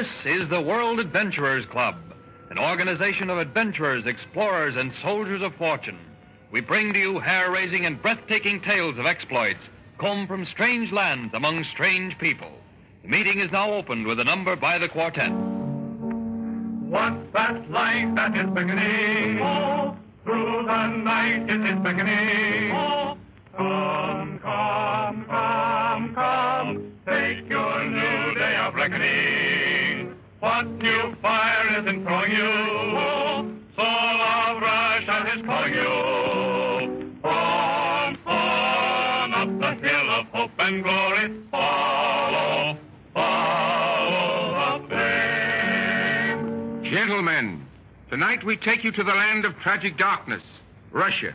This is the World Adventurers Club, an organization of adventurers, explorers, and soldiers of fortune. We bring to you hair raising and breathtaking tales of exploits come from strange lands among strange people. The meeting is now opened with a number by the quartet. What's that light that is beckoning? Oh, through the night it is beckoning. Oh, come, come, come, come, New fire is in you? Russia is you. On, on, up the hill of hope and glory. Follow, follow the flame. Gentlemen, tonight we take you to the land of tragic darkness, Russia.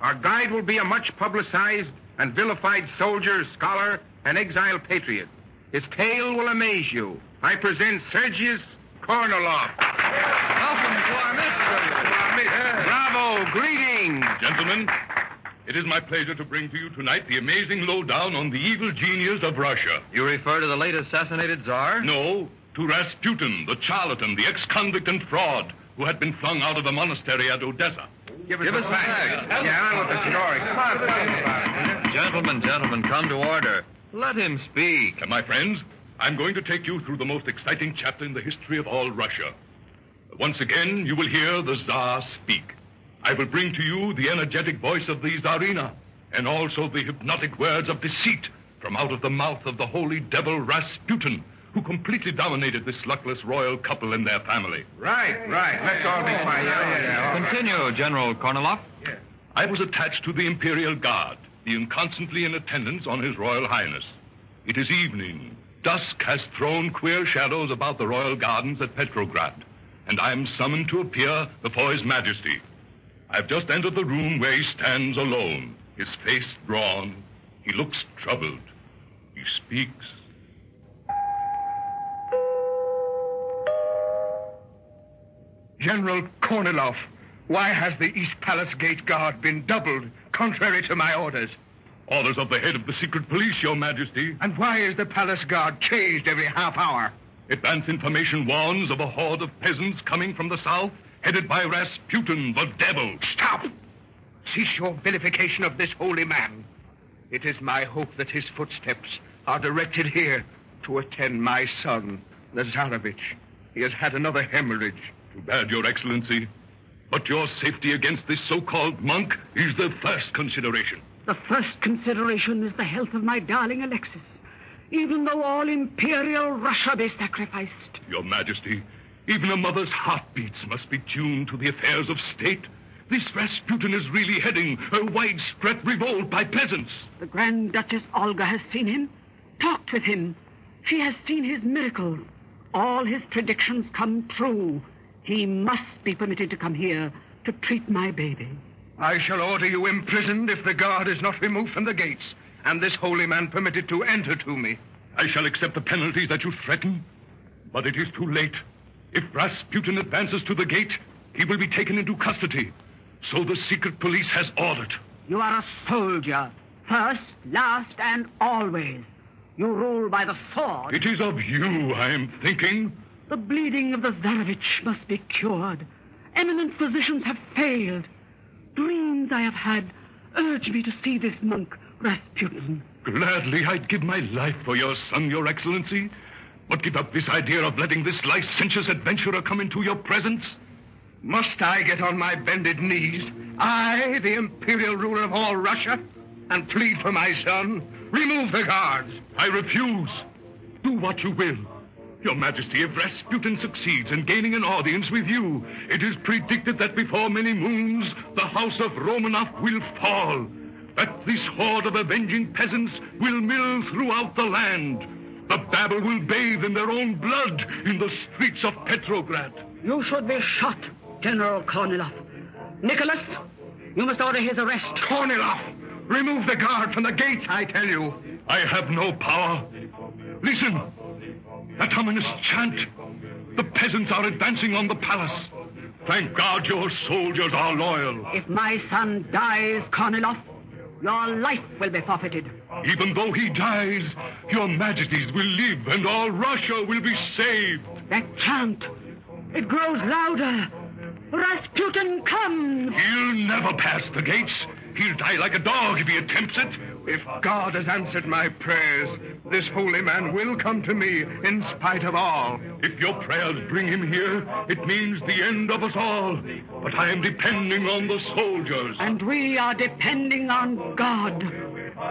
Our guide will be a much publicized and vilified soldier, scholar, and exiled patriot. His tale will amaze you. I present Sergius Kornilov. Welcome to our midst. Bravo, greetings. Gentlemen, it is my pleasure to bring to you tonight the amazing lowdown on the evil genius of Russia. You refer to the late assassinated Tsar? No, to Rasputin, the charlatan, the ex-convict and fraud who had been flung out of the monastery at Odessa. Give us, Give the us the facts. facts. Yeah, I want the story. Come on, tell us about. Gentlemen, gentlemen, come to order. Let him speak. And my friends, I'm going to take you through the most exciting chapter in the history of all Russia. Once again, you will hear the Tsar speak. I will bring to you the energetic voice of the Tsarina, and also the hypnotic words of deceit from out of the mouth of the holy devil Rasputin, who completely dominated this luckless royal couple and their family. Right, right. Let's all be quiet. Yeah, yeah, yeah. Continue, General Kornilov. I was attached to the Imperial Guard, being constantly in attendance on His Royal Highness. It is evening. Dusk has thrown queer shadows about the royal gardens at Petrograd, and I am summoned to appear before His Majesty. I've just entered the room where he stands alone, his face drawn. He looks troubled. He speaks. General Kornilov, why has the East Palace Gate Guard been doubled, contrary to my orders? Orders of the head of the secret police, Your Majesty. And why is the Palace Guard changed every half hour? Advance information warns of a horde of peasants coming from the south, headed by Rasputin, the devil. Stop! Cease your vilification of this holy man. It is my hope that his footsteps are directed here to attend my son, the Tsarevich. He has had another hemorrhage. Too bad, Your Excellency. But your safety against this so-called monk is the first consideration. The first consideration is the health of my darling Alexis, even though all imperial Russia be sacrificed. Your Majesty, even a mother's heartbeats must be tuned to the affairs of state. This Rasputin is really heading a widespread revolt by peasants. The Grand Duchess Olga has seen him, talked with him. She has seen his miracle. All his predictions come true. He must be permitted to come here to treat my baby. I shall order you imprisoned if the guard is not removed from the gates, and this holy man permitted to enter to me. I shall accept the penalties that you threaten, but it is too late. If Rasputin advances to the gate, he will be taken into custody. So the secret police has ordered. You are a soldier, first, last, and always. You rule by the sword. It is of you I am thinking. The bleeding of the Tsarevich must be cured. Eminent physicians have failed. Dreams I have had urge me to see this monk, Rasputin. Gladly, I'd give my life for your son, Your Excellency. But give up this idea of letting this licentious adventurer come into your presence. Must I get on my bended knees, I, the imperial ruler of all Russia, and plead for my son? Remove the guards. I refuse. Do what you will. Your Majesty, if Rasputin succeeds in gaining an audience with you, it is predicted that before many moons, the house of Romanov will fall. That this horde of avenging peasants will mill throughout the land. The Babel will bathe in their own blood in the streets of Petrograd. You should be shot, General Kornilov. Nicholas, you must order his arrest. Kornilov, remove the guard from the gates, I tell you. I have no power. Listen. That ominous chant. The peasants are advancing on the palace. Thank God your soldiers are loyal. If my son dies, Kornilov, your life will be forfeited. Even though he dies, your majesties will live and all Russia will be saved. That chant, it grows louder. Rasputin comes. He'll never pass the gates. He'll die like a dog if he attempts it. If God has answered my prayers, this holy man will come to me in spite of all. If your prayers bring him here, it means the end of us all. But I am depending on the soldiers. And we are depending on God.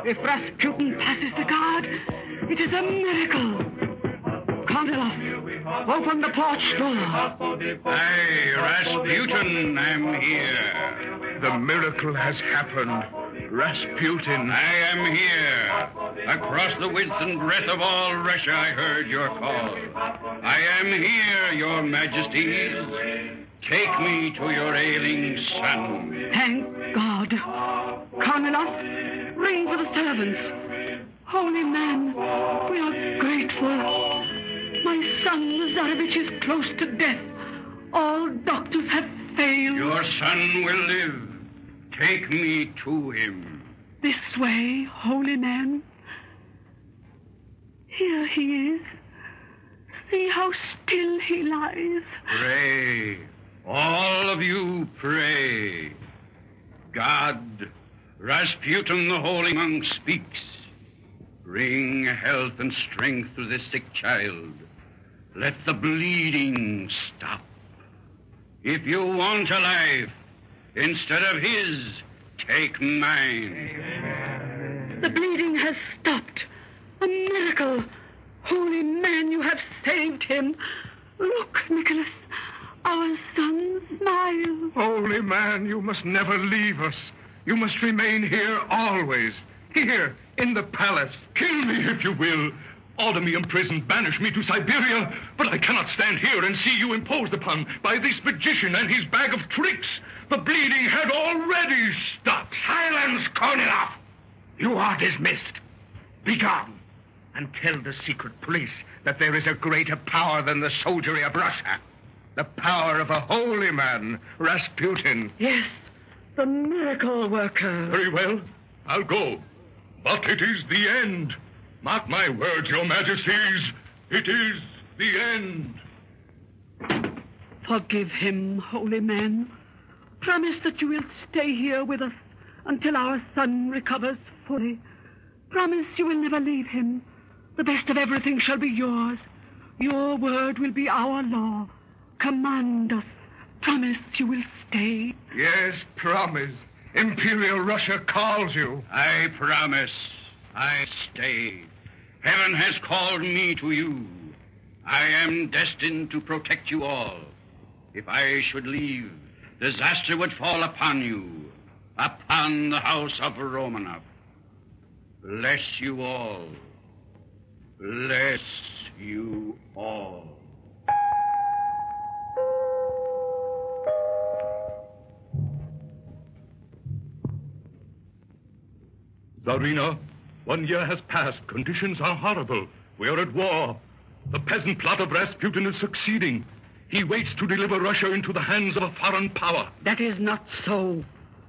If Rasputin passes the guard, it is a miracle. Kornilov, open the porch door. Aye, Rasputin, I'm here. The miracle has happened. Rasputin. I am here. Across the width and breadth of all Russia, I heard your call. I am here, your majesties. Take me to your ailing son. Thank God. Kornilov, ring for the servants. Holy man, we are grateful. My son, the Tsarevich, is close to death. All doctors have failed. Your son will live. Take me to him. This way, holy man. Here he is. See how still he lies. Pray. All of you pray. God, Rasputin the holy monk speaks. Bring health and strength to this sick child. Let the bleeding stop. If you want a life, instead of his, take mine. The bleeding has stopped. A miracle. Holy man, you have saved him. Look, Nicholas. Our son smiles. Holy man, you must never leave us. You must remain here always. Here, in the palace. Kill me if you will. Order me imprisoned, banish me to Siberia, but I cannot stand here and see you imposed upon by this magician and his bag of tricks. The bleeding had already stopped. Silence, Kornilov! You are dismissed. Be gone. And tell the secret police that there is a greater power than the soldiery of Russia. The power of a holy man, Rasputin. Yes, the miracle worker. Very well. I'll go. But it is the end. Mark my words, your majesties. It is the end. Forgive him, holy man. Promise that you will stay here with us until our son recovers fully. Promise you will never leave him. The best of everything shall be yours. Your word will be our law. Command us. Promise you will stay. Yes, promise. Imperial Russia calls you. I promise. I stay. Heaven has called me to you. I am destined to protect you all. If I should leave, disaster would fall upon you, upon the house of Romanov. Bless you all. Bless you all. Tsarina, one year has passed. Conditions are horrible. We are at war. The peasant plot of Rasputin is succeeding. He waits to deliver Russia into the hands of a foreign power. That is not so.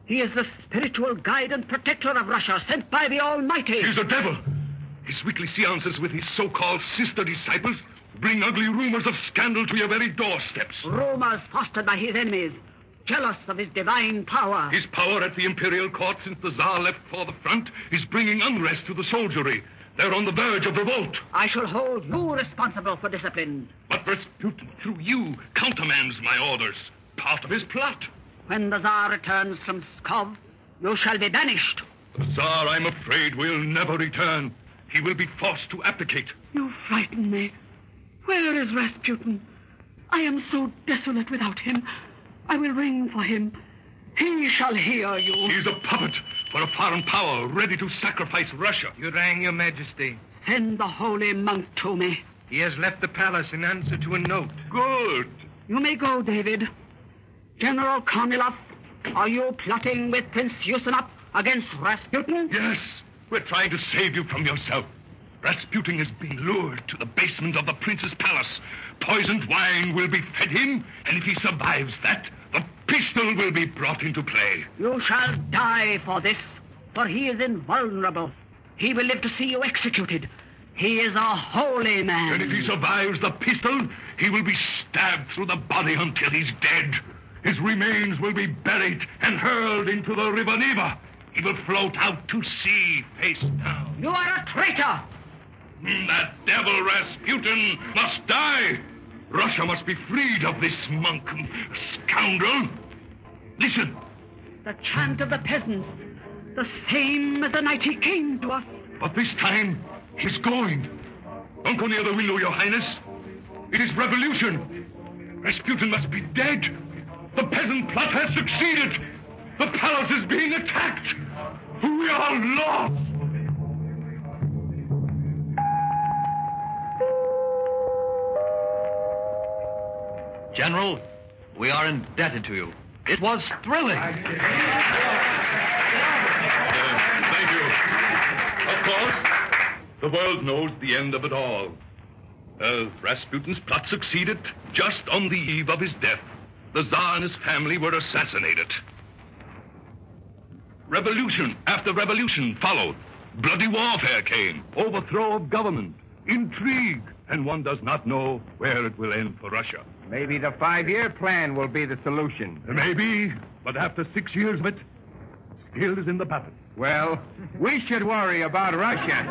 He is the spiritual guide and protector of Russia, sent by the Almighty. He's a devil. His weekly seances with his so-called sister disciples bring ugly rumors of scandal to your very doorsteps. Rumors fostered by his enemies, jealous of his divine power. His power at the imperial court since the Tsar left for the front is bringing unrest to the soldiery. They're on the verge of revolt. I shall hold you responsible for discipline. But Rasputin, through you, countermands my orders. Part of his plot. When the Tsar returns from Pskov, you shall be banished. The Tsar, I'm afraid, will never return. He will be forced to abdicate. You frighten me. Where is Rasputin? I am so desolate without him. I will ring for him. He shall hear you. He's a puppet for a foreign power ready to sacrifice Russia. You rang, Your Majesty. Send the holy monk to me. He has left the palace in answer to a note. Good. You may go, David. General Kornilov, are you plotting with Prince Yusinov against Rasputin? Yes, we're trying to save you from yourself. Rasputin has been lured to the basement of the prince's palace. Poisoned wine will be fed him, and if he survives that, the pistol will be brought into play. You shall die for this, for he is invulnerable. He will live to see you executed. He is a holy man. And if he survives the pistol, He will be stabbed through the body until he's dead. His remains will be buried and hurled into the river Neva. He will float out to sea, face down. You are a traitor! Mm, That devil Rasputin must die. Russia must be freed of this monk, scoundrel. Listen, The chant of the peasants, the same as the night he came to us. but this time he's going. Don't go near the window, Your Highness. It is revolution. Rasputin must be dead. The peasant plot has succeeded. The palace is being attacked. We are lost. General, we are indebted to you. It was thrilling. Thank you. Of course, the world knows the end of it all. Uh, Rasputin's plot succeeded just on the eve of his death. The Tsar and his family were assassinated. Revolution after revolution followed. Bloody warfare came. Overthrow of government. Intrigue. And one does not know where it will end for Russia. Maybe the five-year plan will be the solution. Maybe, but after six years of it, skill is in the battle. Well, we should worry about Russia.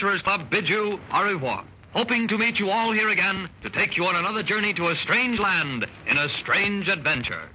Adventurers Club bids you au revoir, hoping to meet you all here again to take you on another journey to a strange land in a strange adventure.